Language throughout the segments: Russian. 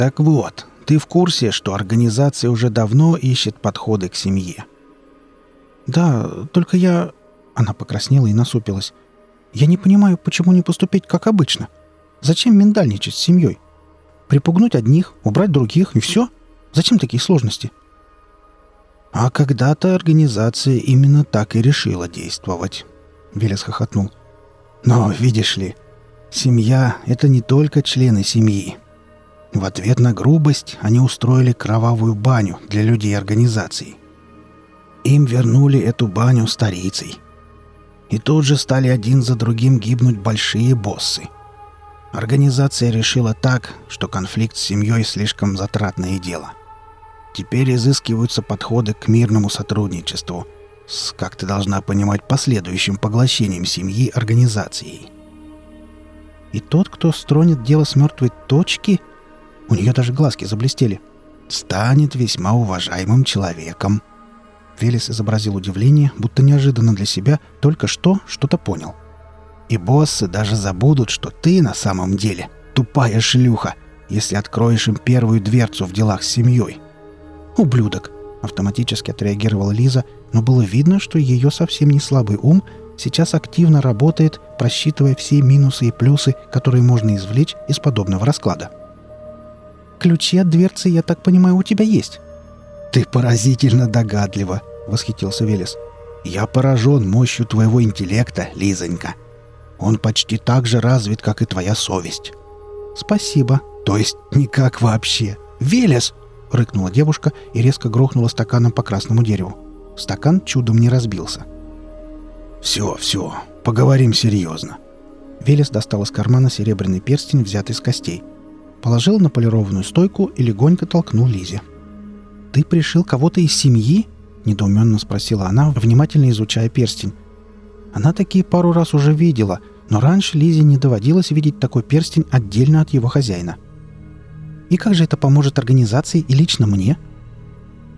Так вот, ты в курсе, что организация уже давно ищет подходы к семье? Да, только я... Она покраснела и насупилась. Я не понимаю, почему не поступить как обычно. Зачем миндальничать с семьей? Припугнуть одних, убрать других и все? Зачем такие сложности? А когда-то организация именно так и решила действовать. Велес хохотнул. Но, видишь ли, семья — это не только члены семьи. В ответ на грубость они устроили кровавую баню для людей организации. Им вернули эту баню старицей. И тут же стали один за другим гибнуть большие боссы. Организация решила так, что конфликт с семьей слишком затратное дело. Теперь изыскиваются подходы к мирному сотрудничеству с, как ты должна понимать, последующим поглощением семьи организацией. И тот, кто стронет дело с мертвой точки, у нее даже глазки заблестели, станет весьма уважаемым человеком. Велес изобразил удивление, будто неожиданно для себя только что что-то понял. И боссы даже забудут, что ты на самом деле тупая шлюха, если откроешь им первую дверцу в делах с семьей. «Ублюдок!» — автоматически отреагировала Лиза, но было видно, что ее совсем не слабый ум сейчас активно работает, просчитывая все минусы и плюсы, которые можно извлечь из подобного расклада. «Ключи от дверцы, я так понимаю, у тебя есть?» «Ты поразительно догадлива!» — восхитился Велес. «Я поражен мощью твоего интеллекта, Лизонька. Он почти так же развит, как и твоя совесть». «Спасибо». «То есть никак вообще. Велес!» — рыкнула девушка и резко грохнула стаканом по красному дереву. Стакан чудом не разбился. «Все, все, поговорим серьезно». Велес достал из кармана серебряный перстень, взятый из костей. Положил на полированную стойку и легонько толкнул Лизе. «Ты пришил кого-то из семьи?» — недоуменно спросила она, внимательно изучая перстень. Она такие пару раз уже видела, но раньше Лизе не доводилось видеть такой перстень отдельно от его хозяина. «И как же это поможет организации и лично мне?»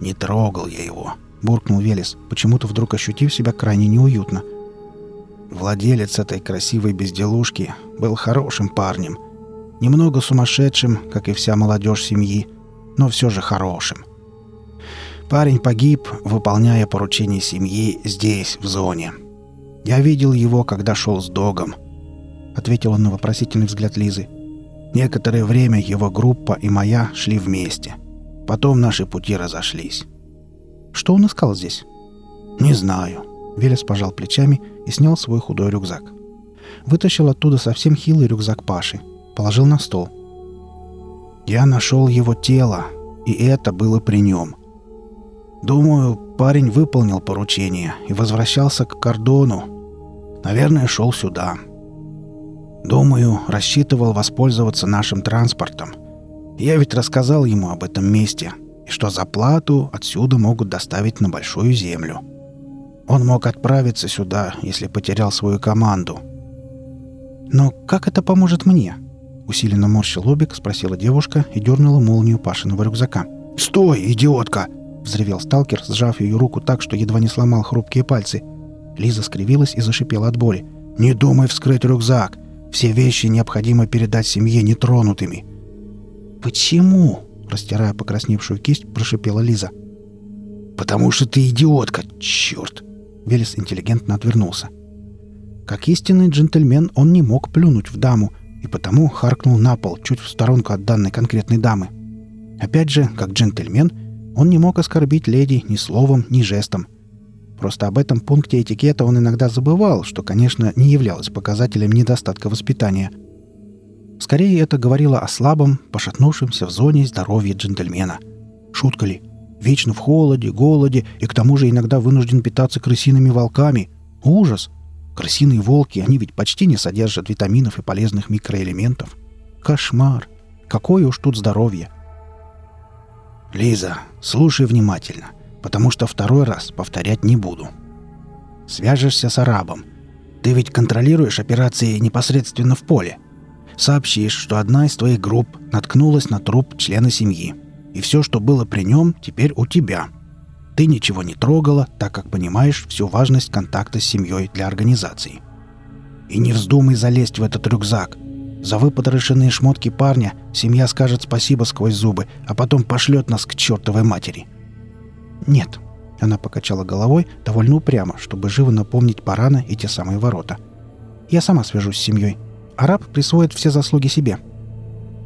«Не трогал я его», — буркнул Велес, почему-то вдруг ощутив себя крайне неуютно. Владелец этой красивой безделушки был хорошим парнем. Немного сумасшедшим, как и вся молодежь семьи, но все же хорошим. Парень погиб, выполняя поручение семьи здесь, в зоне. Я видел его, когда шел с догом. Ответил он на вопросительный взгляд Лизы. Некоторое время его группа и моя шли вместе. Потом наши пути разошлись. Что он искал здесь? Не знаю. Велес пожал плечами и снял свой худой рюкзак. Вытащил оттуда совсем хилый рюкзак Паши. Положил на стол. Я нашел его тело, и это было при нем. Думаю, парень выполнил поручение и возвращался к кордону. Наверное, шел сюда. Думаю, рассчитывал воспользоваться нашим транспортом. Я ведь рассказал ему об этом месте, и что за плату отсюда могут доставить на Большую Землю. Он мог отправиться сюда, если потерял свою команду. «Но как это поможет мне?» Усиленно морщил лобик, спросила девушка и дернула молнию Пашиного рюкзака. «Стой, идиотка!» — взревел сталкер, сжав ее руку так, что едва не сломал хрупкие пальцы. Лиза скривилась и зашипела от боли. «Не думай вскрыть рюкзак! Все вещи необходимо передать семье нетронутыми!» «Почему?» — растирая покрасневшую кисть, прошипела Лиза. «Потому что ты идиотка! Черт!» Велес интеллигентно отвернулся. Как истинный джентльмен он не мог плюнуть в даму, и потому харкнул на пол, чуть в сторонку от данной конкретной дамы. Опять же, как джентльмен, он не мог оскорбить леди ни словом, ни жестом. Просто об этом пункте этикета он иногда забывал, что, конечно, не являлось показателем недостатка воспитания. Скорее, это говорило о слабом, пошатнувшемся в зоне здоровья джентльмена. Шутка ли? Вечно в холоде, голоде и к тому же иногда вынужден питаться крысиными волками. Ужас! Крысиные волки, они ведь почти не содержат витаминов и полезных микроэлементов. Кошмар! Какое уж тут здоровье! — «Лиза, слушай внимательно, потому что второй раз повторять не буду. Свяжешься с арабом. Ты ведь контролируешь операции непосредственно в поле. Сообщишь, что одна из твоих групп наткнулась на труп члена семьи. И все, что было при нем, теперь у тебя. Ты ничего не трогала, так как понимаешь всю важность контакта с семьей для организации. И не вздумай залезть в этот рюкзак. За выпотрошенные шмотки парня семья скажет спасибо сквозь зубы, а потом пошлет нас к чертовой матери. Нет. Она покачала головой довольно упрямо, чтобы живо напомнить Парана и те самые ворота. Я сама свяжусь с семьей. Араб присвоит все заслуги себе.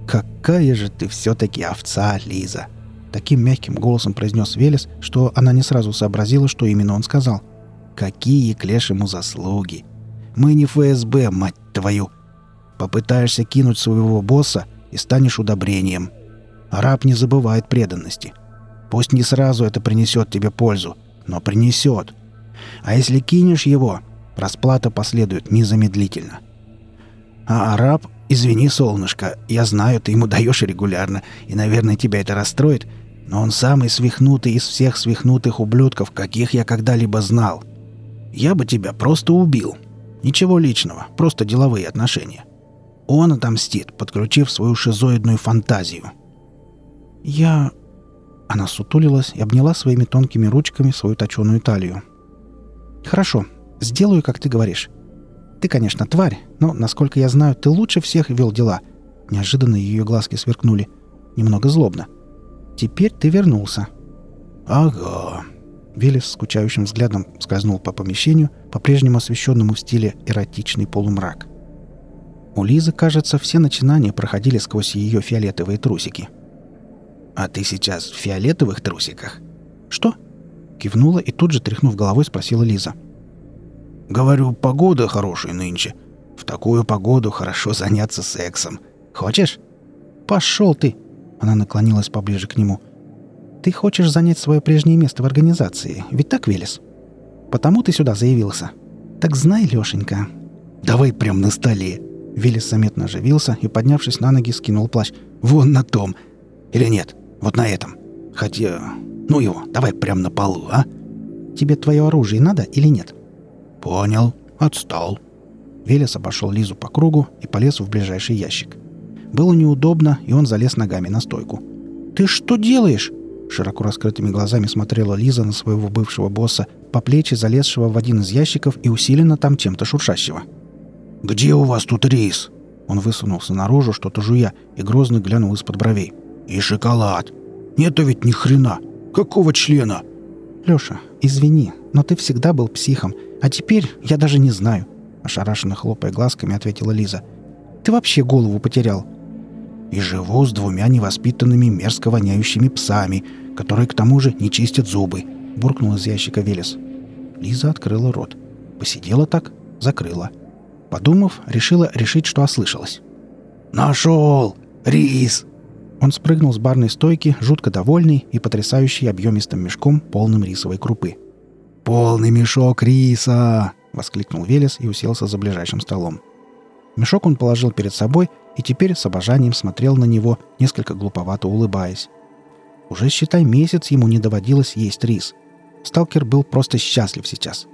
«Какая же ты все-таки овца, Лиза!» Таким мягким голосом произнес Велес, что она не сразу сообразила, что именно он сказал. «Какие к лешему заслуги! Мы не ФСБ, мать твою! Попытаешься кинуть своего босса и станешь удобрением. Араб не забывает преданности. Пусть не сразу это принесет тебе пользу, но принесет. А если кинешь его, расплата последует незамедлительно. А араб, извини, солнышко, я знаю, ты ему даешь регулярно, и, наверное, тебя это расстроит, но он самый свихнутый из всех свихнутых ублюдков, каких я когда-либо знал. Я бы тебя просто убил. Ничего личного, просто деловые отношения. Он отомстит, подключив свою шизоидную фантазию. Я... Она сутулилась и обняла своими тонкими ручками свою точеную талию. «Хорошо, сделаю, как ты говоришь. Ты, конечно, тварь, но, насколько я знаю, ты лучше всех вел дела». Неожиданно ее глазки сверкнули. Немного злобно. «Теперь ты вернулся». «Ага». Виллис скучающим взглядом скользнул по помещению, по-прежнему освещенному в стиле эротичный полумрак. У Лизы, кажется, все начинания проходили сквозь ее фиолетовые трусики. «А ты сейчас в фиолетовых трусиках?» «Что?» Кивнула и тут же, тряхнув головой, спросила Лиза. «Говорю, погода хорошая нынче. В такую погоду хорошо заняться сексом. Хочешь?» «Пошел ты!» Она наклонилась поближе к нему. «Ты хочешь занять свое прежнее место в организации, ведь так, Велес? Потому ты сюда заявился. Так знай, Лешенька». «Давай прям на столе!» Велес заметно оживился и, поднявшись на ноги, скинул плащ. «Вон на том! Или нет, вот на этом. Хотя... Ну его, давай прям на полу, а?» «Тебе твое оружие надо или нет?» «Понял. Отстал». Велес обошел Лизу по кругу и полез в ближайший ящик. Было неудобно, и он залез ногами на стойку. «Ты что делаешь?» Широко раскрытыми глазами смотрела Лиза на своего бывшего босса, по плечи залезшего в один из ящиков и усиленно там чем-то шуршащего. «Где у вас тут рис?» Он высунулся наружу, что-то жуя, и грозно глянул из-под бровей. «И шоколад. Нету ведь ни хрена. Какого члена?» «Лёша, извини, но ты всегда был психом, а теперь я даже не знаю», ошарашенно хлопая глазками, ответила Лиза. «Ты вообще голову потерял». «И живу с двумя невоспитанными мерзко воняющими псами, которые к тому же не чистят зубы», буркнул из ящика Велес. Лиза открыла рот. Посидела так, закрыла. Подумав, решила решить, что ослышалась. «Нашел! Рис!» Он спрыгнул с барной стойки, жутко довольный и потрясающий объемистым мешком, полным рисовой крупы. «Полный мешок риса!» — воскликнул Велес и уселся за ближайшим столом. Мешок он положил перед собой и теперь с обожанием смотрел на него, несколько глуповато улыбаясь. Уже, считай, месяц ему не доводилось есть рис. Сталкер был просто счастлив сейчас.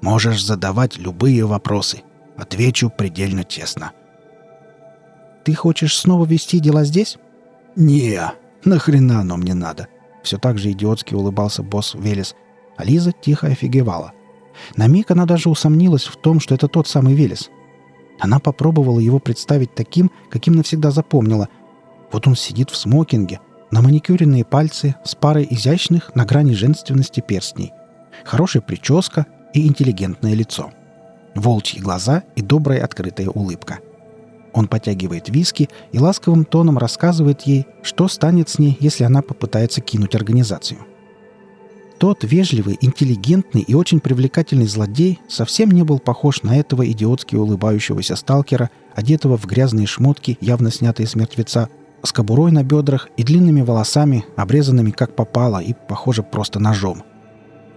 «Можешь задавать любые вопросы», Отвечу предельно честно. «Ты хочешь снова вести дела здесь?» «Не, нахрена оно мне надо?» Все так же идиотски улыбался босс Велес, а Лиза тихо офигевала. На миг она даже усомнилась в том, что это тот самый Велес. Она попробовала его представить таким, каким навсегда запомнила. Вот он сидит в смокинге, на маникюренные пальцы с парой изящных на грани женственности перстней. Хорошая прическа и интеллигентное лицо. — волчьи глаза и добрая открытая улыбка. Он потягивает виски и ласковым тоном рассказывает ей, что станет с ней, если она попытается кинуть организацию. Тот вежливый, интеллигентный и очень привлекательный злодей совсем не был похож на этого идиотски улыбающегося сталкера, одетого в грязные шмотки, явно снятые с мертвеца, с кобурой на бедрах и длинными волосами, обрезанными как попало и, похоже, просто ножом –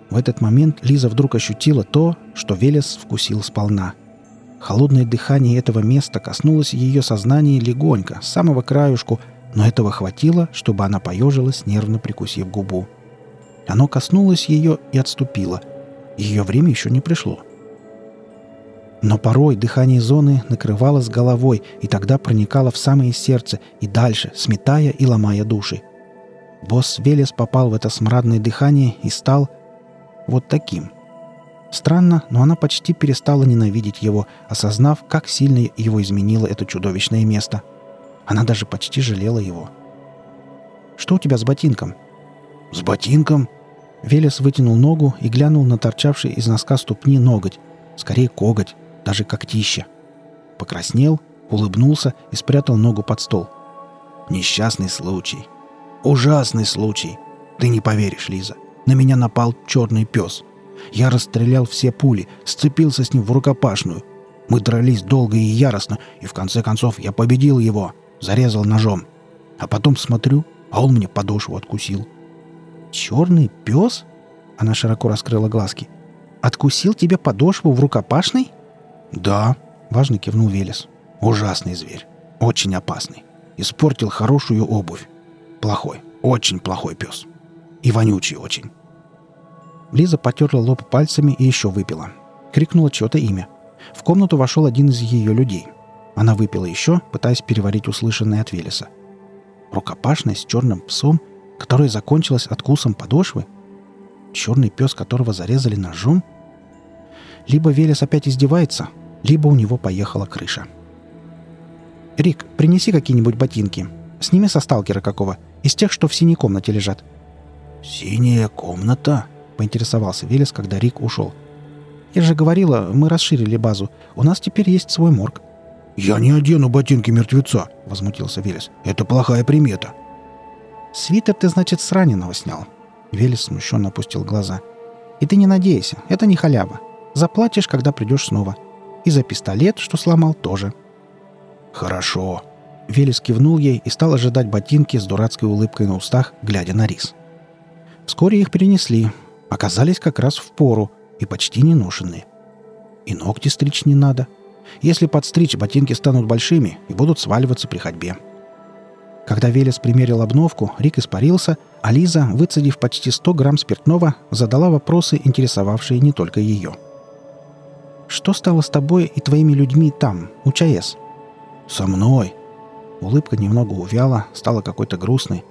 в этот момент Лиза вдруг ощутила то, что Велес вкусил сполна. Холодное дыхание этого места коснулось ее сознания легонько, с самого краюшку, но этого хватило, чтобы она поежилась, нервно прикусив губу. Оно коснулось ее и отступило. Ее время еще не пришло. Но порой дыхание зоны накрывало с головой и тогда проникало в самое сердце и дальше, сметая и ломая души. Босс Велес попал в это смрадное дыхание и стал вот таким. Странно, но она почти перестала ненавидеть его, осознав, как сильно его изменило это чудовищное место. Она даже почти жалела его. «Что у тебя с ботинком?» «С ботинком?» Велес вытянул ногу и глянул на торчавший из носка ступни ноготь. Скорее коготь, даже когтище. Покраснел, улыбнулся и спрятал ногу под стол. «Несчастный случай. Ужасный случай. Ты не поверишь, Лиза. На меня напал черный пес. Я расстрелял все пули, сцепился с ним в рукопашную. Мы дрались долго и яростно, и в конце концов я победил его, зарезал ножом. А потом смотрю, а он мне подошву откусил. «Черный пес?» Она широко раскрыла глазки. «Откусил тебе подошву в рукопашной?» «Да», — важно кивнул Велес. «Ужасный зверь. Очень опасный. Испортил хорошую обувь. Плохой, очень плохой пес. И вонючий очень». Лиза потерла лоб пальцами и еще выпила. Крикнула чье-то имя. В комнату вошел один из ее людей. Она выпила еще, пытаясь переварить услышанное от Велеса. Рукопашная с черным псом — которая закончилась откусом подошвы? Черный пес, которого зарезали ножом? Либо Велес опять издевается, либо у него поехала крыша. «Рик, принеси какие-нибудь ботинки. Сними со сталкера какого, из тех, что в синей комнате лежат». «Синяя комната?» — поинтересовался Велес, когда Рик ушел. «Я же говорила, мы расширили базу. У нас теперь есть свой морг». «Я не одену ботинки мертвеца», — возмутился Велес. «Это плохая примета». «Свитер ты, значит, с раненого снял?» Велес смущенно опустил глаза. «И ты не надейся, это не халява. Заплатишь, когда придешь снова. И за пистолет, что сломал, тоже». «Хорошо». Велес кивнул ей и стал ожидать ботинки с дурацкой улыбкой на устах, глядя на рис. Вскоре их перенесли. Оказались как раз в пору и почти не ношенные. И ногти стричь не надо. Если подстричь, ботинки станут большими и будут сваливаться при ходьбе. Когда Велес примерил обновку, Рик испарился, а Лиза, выцедив почти 100 грамм спиртного, задала вопросы, интересовавшие не только ее. «Что стало с тобой и твоими людьми там, у ЧАЭС?» «Со мной?» Улыбка немного увяла, стала какой-то грустной.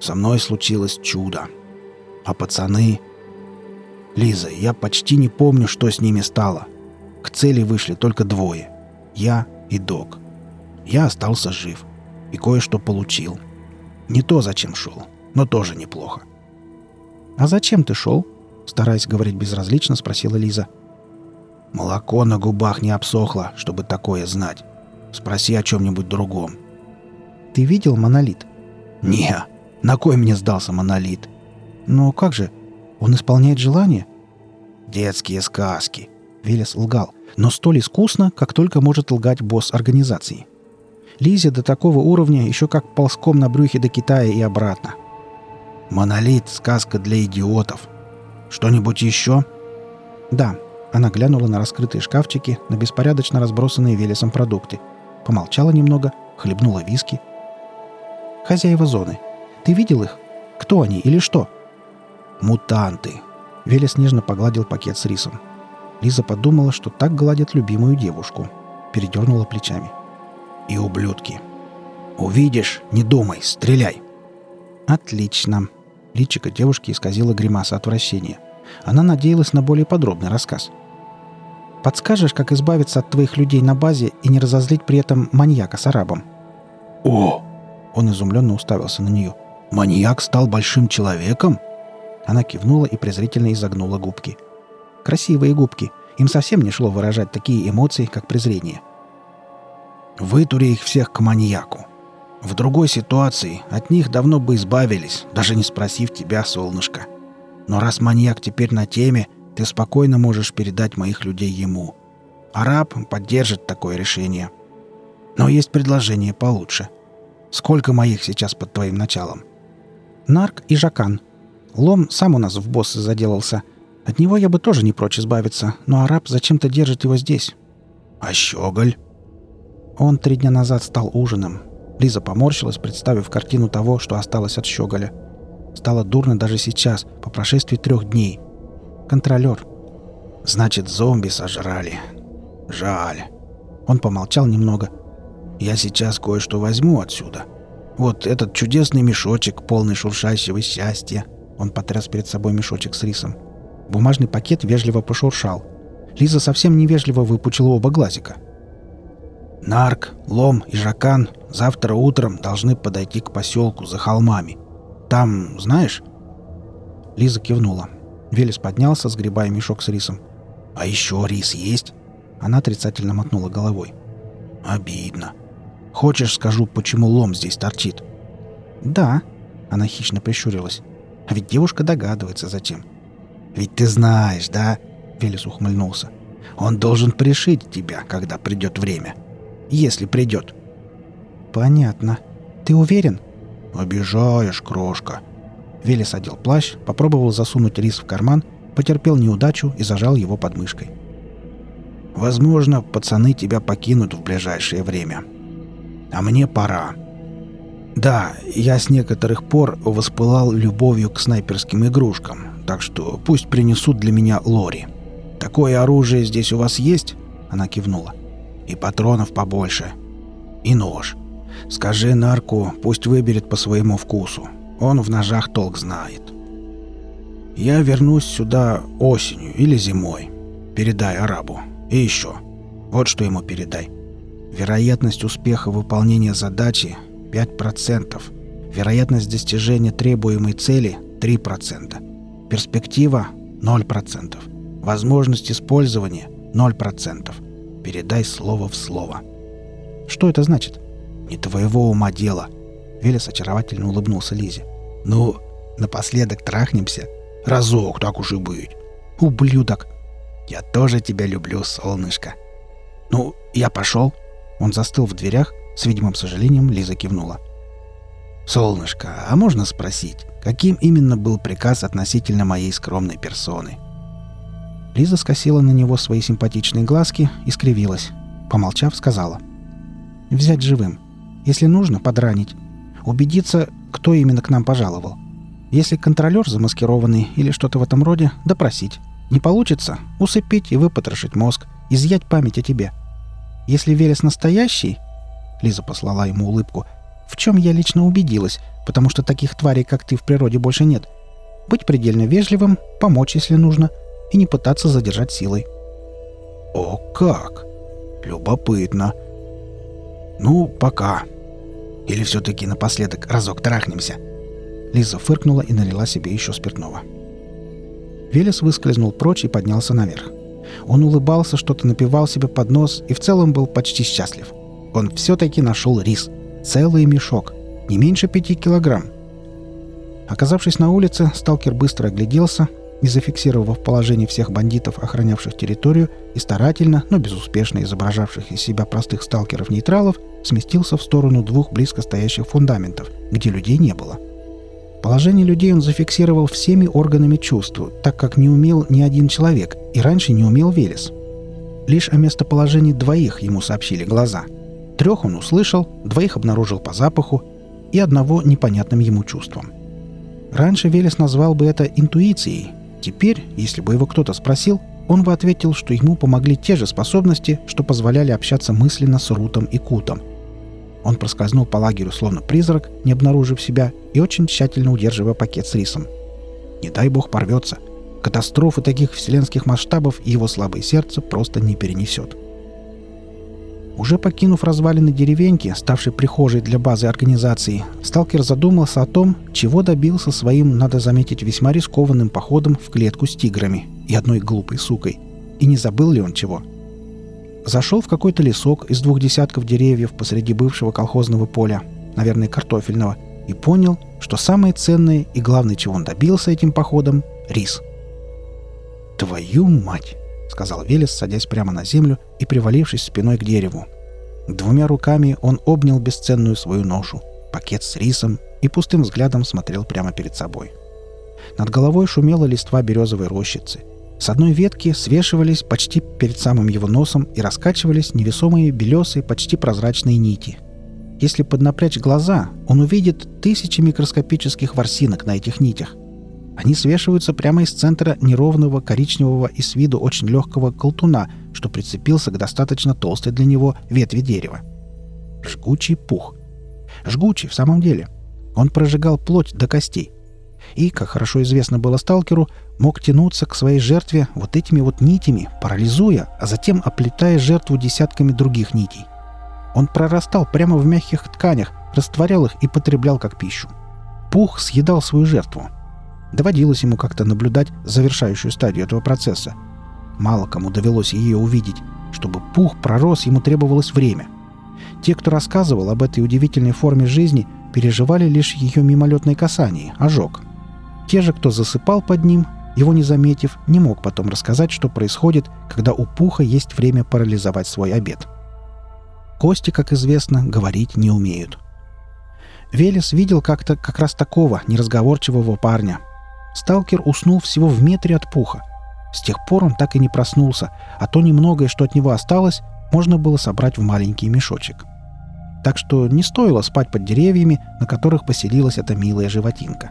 «Со мной случилось чудо. А пацаны...» «Лиза, я почти не помню, что с ними стало. К цели вышли только двое. Я и док. Я остался жив и кое-что получил. Не то, зачем шел, но тоже неплохо. «А зачем ты шел?» Стараясь говорить безразлично, спросила Лиза. «Молоко на губах не обсохло, чтобы такое знать. Спроси о чем-нибудь другом». «Ты видел монолит?» «Не, на кой мне сдался монолит?» «Но как же? Он исполняет желание?» «Детские сказки», — Велес лгал, но столь искусно, как только может лгать босс организации. Лизе до такого уровня еще как ползком на брюхе до Китая и обратно. «Монолит — сказка для идиотов. Что-нибудь еще?» «Да». Она глянула на раскрытые шкафчики, на беспорядочно разбросанные Велесом продукты. Помолчала немного, хлебнула виски. «Хозяева зоны. Ты видел их? Кто они или что?» «Мутанты». Велес нежно погладил пакет с рисом. Лиза подумала, что так гладят любимую девушку. Передернула плечами и ублюдки. Увидишь, не думай, стреляй. Отлично. Личико девушки исказило гримаса отвращения. Она надеялась на более подробный рассказ. Подскажешь, как избавиться от твоих людей на базе и не разозлить при этом маньяка с арабом? О! Он изумленно уставился на нее. Маньяк стал большим человеком? Она кивнула и презрительно изогнула губки. Красивые губки. Им совсем не шло выражать такие эмоции, как презрение. Вытури их всех к маньяку. В другой ситуации от них давно бы избавились, даже не спросив тебя, солнышко. Но раз маньяк теперь на теме, ты спокойно можешь передать моих людей ему. Араб поддержит такое решение. Но есть предложение получше. Сколько моих сейчас под твоим началом? Нарк и Жакан. Лом сам у нас в боссы заделался. От него я бы тоже не прочь избавиться, но араб зачем-то держит его здесь. А щеголь? Он три дня назад стал ужином. Лиза поморщилась, представив картину того, что осталось от щеголя. Стало дурно даже сейчас, по прошествии трех дней. Контролер. Значит, зомби сожрали. Жаль. Он помолчал немного. Я сейчас кое-что возьму отсюда. Вот этот чудесный мешочек, полный шуршащего счастья. Он потряс перед собой мешочек с рисом. Бумажный пакет вежливо пошуршал. Лиза совсем невежливо выпучила оба глазика. «Нарк, Лом и Жакан завтра утром должны подойти к поселку за холмами. Там, знаешь...» Лиза кивнула. Велес поднялся, сгребая мешок с рисом. «А еще рис есть?» Она отрицательно мотнула головой. «Обидно. Хочешь, скажу, почему лом здесь торчит?» «Да», — она хищно прищурилась. «А ведь девушка догадывается, зачем». «Ведь ты знаешь, да?» — Велес ухмыльнулся. «Он должен пришить тебя, когда придет время. Если придет». «Понятно. Ты уверен?» «Обижаешь, крошка». Велес одел плащ, попробовал засунуть рис в карман, потерпел неудачу и зажал его под мышкой. «Возможно, пацаны тебя покинут в ближайшее время. А мне пора. Да, я с некоторых пор воспылал любовью к снайперским игрушкам, так что пусть принесут для меня лори. Такое оружие здесь у вас есть?» Она кивнула. «И патронов побольше. И нож. Скажи нарку, пусть выберет по своему вкусу. Он в ножах толк знает. Я вернусь сюда осенью или зимой. Передай арабу. И еще. Вот что ему передай. Вероятность успеха выполнения задачи 5%. Вероятность достижения требуемой цели 3%. Перспектива 0%. Возможность использования 0%. Передай слово в слово. Что это значит? Не твоего ума дело. Велес очаровательно улыбнулся Лизе. «Ну, напоследок трахнемся. Разок, так уж и быть. Ублюдок. Я тоже тебя люблю, солнышко. Ну, я пошел». Он застыл в дверях. С видимым сожалением Лиза кивнула. «Солнышко, а можно спросить, каким именно был приказ относительно моей скромной персоны?» Лиза скосила на него свои симпатичные глазки и скривилась. Помолчав, сказала. «Взять живым. Если нужно, подранить убедиться, кто именно к нам пожаловал. Если контролер замаскированный или что-то в этом роде, допросить. Не получится — усыпить и выпотрошить мозг, изъять память о тебе. Если Велес настоящий, Лиза послала ему улыбку, в чем я лично убедилась, потому что таких тварей, как ты, в природе больше нет. Быть предельно вежливым, помочь, если нужно, и не пытаться задержать силой. О, как! Любопытно. Ну, пока. Или все-таки напоследок разок трахнемся?» Лиза фыркнула и налила себе еще спиртного. Велес выскользнул прочь и поднялся наверх. Он улыбался, что-то напивал себе под нос и в целом был почти счастлив. Он все-таки нашел рис. Целый мешок. Не меньше пяти килограмм. Оказавшись на улице, сталкер быстро огляделся, и, зафиксировав положение всех бандитов, охранявших территорию, и старательно, но безуспешно изображавших из себя простых сталкеров-нейтралов, сместился в сторону двух близко стоящих фундаментов, где людей не было. Положение людей он зафиксировал всеми органами чувств, так как не умел ни один человек, и раньше не умел Велес. Лишь о местоположении двоих ему сообщили глаза. Трех он услышал, двоих обнаружил по запаху и одного непонятным ему чувством. Раньше Велес назвал бы это интуицией, Теперь, если бы его кто-то спросил, он бы ответил, что ему помогли те же способности, что позволяли общаться мысленно с Рутом и Кутом. Он проскользнул по лагерю словно призрак, не обнаружив себя, и очень тщательно удерживая пакет с рисом. Не дай бог порвется. Катастрофы таких вселенских масштабов его слабое сердце просто не перенесет. Уже покинув развалины деревеньки, ставшей прихожей для базы организации, сталкер задумался о том, чего добился своим, надо заметить, весьма рискованным походом в клетку с тиграми и одной глупой сукой. И не забыл ли он чего? Зашел в какой-то лесок из двух десятков деревьев посреди бывшего колхозного поля, наверное, картофельного, и понял, что самое ценное и главное, чего он добился этим походом — рис. «Твою мать!» — сказал Велес, садясь прямо на землю и привалившись спиной к дереву. Двумя руками он обнял бесценную свою ношу, пакет с рисом, и пустым взглядом смотрел прямо перед собой. Над головой шумела листва березовой рощицы. С одной ветки свешивались почти перед самым его носом и раскачивались невесомые белесые, почти прозрачные нити. Если поднапрячь глаза, он увидит тысячи микроскопических ворсинок на этих нитях — они свешиваются прямо из центра неровного коричневого и с виду очень легкого колтуна, что прицепился к достаточно толстой для него ветви дерева. Жгучий пух. Жгучий в самом деле. Он прожигал плоть до костей. и, как хорошо известно было сталкеру, мог тянуться к своей жертве вот этими вот нитями, парализуя, а затем оплетая жертву десятками других нитей. Он прорастал прямо в мягких тканях, растворял их и потреблял как пищу. Пух съедал свою жертву. Доводилось ему как-то наблюдать завершающую стадию этого процесса. Мало кому довелось ее увидеть. Чтобы пух пророс, ему требовалось время. Те, кто рассказывал об этой удивительной форме жизни, переживали лишь ее мимолетное касание, ожог. Те же, кто засыпал под ним, его не заметив, не мог потом рассказать, что происходит, когда у пуха есть время парализовать свой обед. Кости, как известно, говорить не умеют. Велес видел как-то как раз такого неразговорчивого парня. Сталкер уснул всего в метре от пуха. С тех пор он так и не проснулся, а то немногое, что от него осталось, можно было собрать в маленький мешочек. Так что не стоило спать под деревьями, на которых поселилась эта милая животинка.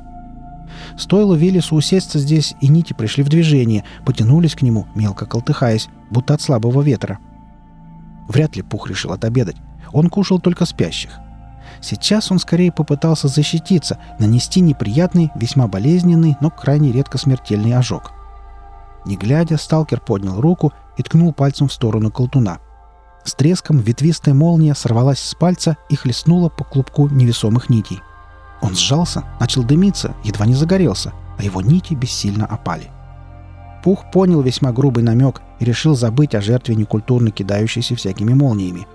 Стоило Велесу усесться здесь, и нити пришли в движение, потянулись к нему, мелко колтыхаясь, будто от слабого ветра. Вряд ли Пух решил отобедать. Он кушал только спящих. Сейчас он скорее попытался защититься, нанести неприятный, весьма болезненный, но крайне редко смертельный ожог. Не глядя, сталкер поднял руку и ткнул пальцем в сторону колтуна. С треском ветвистая молния сорвалась с пальца и хлестнула по клубку невесомых нитей. Он сжался, начал дымиться, едва не загорелся, а его нити бессильно опали. Пух понял весьма грубый намек и решил забыть о жертве некультурно кидающейся всякими молниями.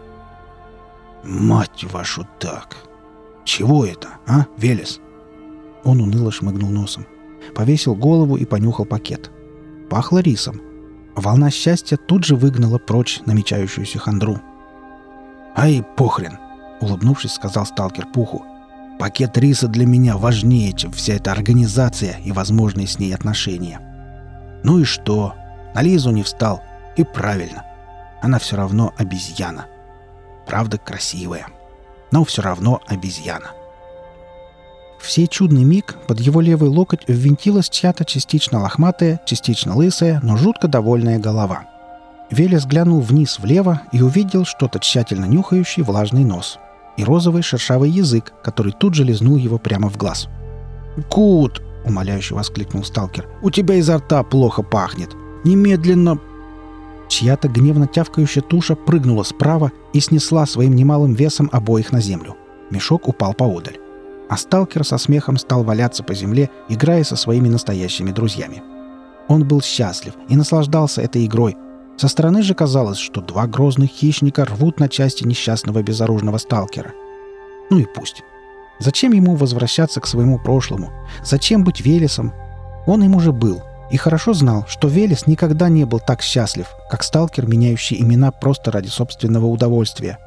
«Мать вашу так! Чего это, а, Велес?» Он уныло шмыгнул носом. Повесил голову и понюхал пакет. Пахло рисом. Волна счастья тут же выгнала прочь намечающуюся хандру. «Ай, похрен!» — улыбнувшись, сказал сталкер Пуху. «Пакет риса для меня важнее, чем вся эта организация и возможные с ней отношения. Ну и что? На Лизу не встал. И правильно. Она все равно обезьяна правда красивая. Но все равно обезьяна. В сей чудный миг под его левый локоть ввинтилась чья-то частично лохматая, частично лысая, но жутко довольная голова. Велес глянул вниз влево и увидел что-то тщательно нюхающий влажный нос и розовый шершавый язык, который тут же лизнул его прямо в глаз. «Кут!» — умоляюще воскликнул сталкер. «У тебя изо рта плохо пахнет! Немедленно Чья-то гневно тявкающая туша прыгнула справа и снесла своим немалым весом обоих на землю. Мешок упал поодаль. А сталкер со смехом стал валяться по земле, играя со своими настоящими друзьями. Он был счастлив и наслаждался этой игрой. Со стороны же казалось, что два грозных хищника рвут на части несчастного безоружного сталкера. Ну и пусть. Зачем ему возвращаться к своему прошлому? Зачем быть Велесом? Он им уже был — и хорошо знал, что Велес никогда не был так счастлив, как сталкер, меняющий имена просто ради собственного удовольствия.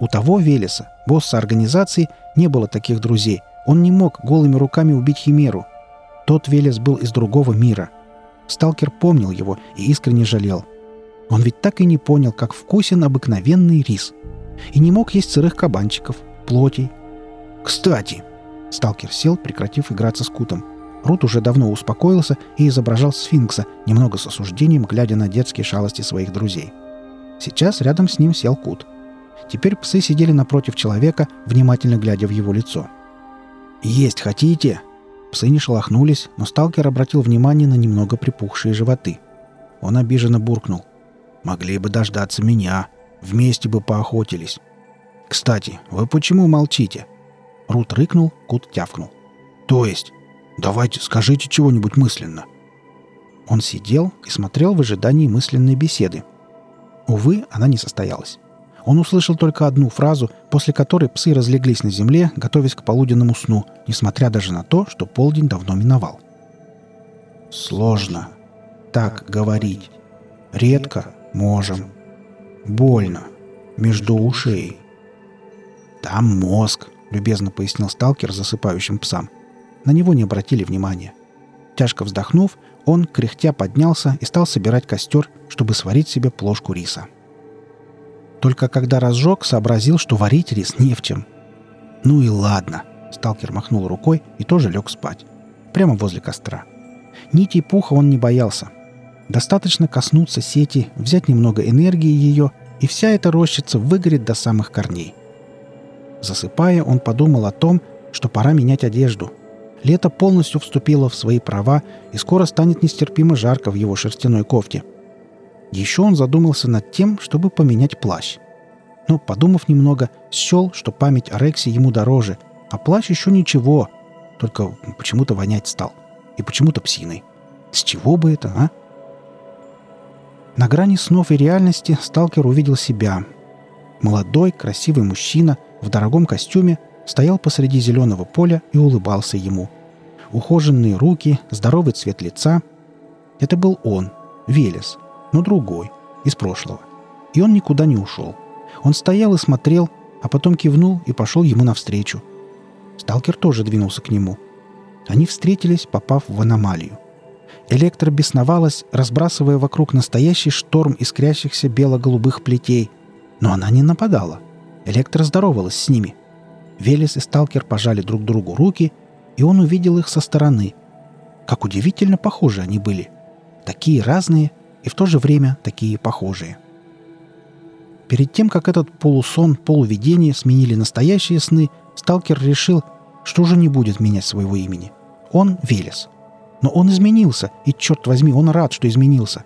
У того Велеса, босса организации, не было таких друзей. Он не мог голыми руками убить Химеру. Тот Велес был из другого мира. Сталкер помнил его и искренне жалел. Он ведь так и не понял, как вкусен обыкновенный рис. И не мог есть сырых кабанчиков, плотей. «Кстати!» Сталкер сел, прекратив играться с Кутом. Рут уже давно успокоился и изображал сфинкса, немного с осуждением, глядя на детские шалости своих друзей. Сейчас рядом с ним сел Кут. Теперь псы сидели напротив человека, внимательно глядя в его лицо. «Есть хотите?» Псы не шелохнулись, но сталкер обратил внимание на немного припухшие животы. Он обиженно буркнул. «Могли бы дождаться меня. Вместе бы поохотились. Кстати, вы почему молчите?» Рут рыкнул, Кут тявкнул. «То есть?» Давайте скажите чего-нибудь мысленно». Он сидел и смотрел в ожидании мысленной беседы. Увы, она не состоялась. Он услышал только одну фразу, после которой псы разлеглись на земле, готовясь к полуденному сну, несмотря даже на то, что полдень давно миновал. «Сложно. Так говорить. Редко можем. Больно. Между ушей». «Там мозг», — любезно пояснил сталкер засыпающим псам. На него не обратили внимания. Тяжко вздохнув, он, кряхтя, поднялся и стал собирать костер, чтобы сварить себе плошку риса. Только когда разжег, сообразил, что варить рис не в чем. «Ну и ладно», — сталкер махнул рукой и тоже лег спать. Прямо возле костра. Нити пуха он не боялся. Достаточно коснуться сети, взять немного энергии ее, и вся эта рощица выгорит до самых корней. Засыпая, он подумал о том, что пора менять одежду — Лето полностью вступило в свои права, и скоро станет нестерпимо жарко в его шерстяной кофте. Еще он задумался над тем, чтобы поменять плащ. Но, подумав немного, счел, что память о Рексе ему дороже, а плащ еще ничего, только почему-то вонять стал. И почему-то псиной. С чего бы это, а? На грани снов и реальности сталкер увидел себя. Молодой, красивый мужчина в дорогом костюме стоял посреди зеленого поля и улыбался ему. Ухоженные руки, здоровый цвет лица. Это был он, Велес, но другой, из прошлого. И он никуда не ушел. Он стоял и смотрел, а потом кивнул и пошел ему навстречу. Сталкер тоже двинулся к нему. Они встретились, попав в аномалию. Электро бесновалась, разбрасывая вокруг настоящий шторм искрящихся бело-голубых плетей. Но она не нападала. Электро здоровалась с ними. Велес и Сталкер пожали друг другу руки, и он увидел их со стороны. Как удивительно похожи они были. Такие разные и в то же время такие похожие. Перед тем, как этот полусон, полувидение сменили настоящие сны, Сталкер решил, что уже не будет менять своего имени. Он Велес. Но он изменился, и, черт возьми, он рад, что изменился.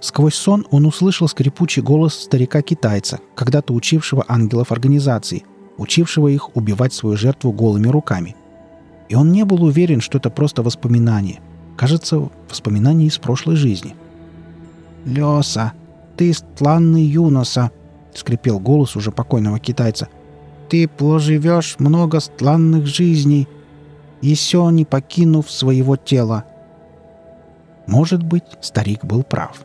Сквозь сон он услышал скрипучий голос старика-китайца, когда-то учившего ангелов организации, учившего их убивать свою жертву голыми руками. И он не был уверен, что это просто воспоминание. Кажется, воспоминание из прошлой жизни. «Лёса, ты стланный юноса!» — скрипел голос уже покойного китайца. «Ты проживешь много странных жизней, еще не покинув своего тела». Может быть, старик был прав.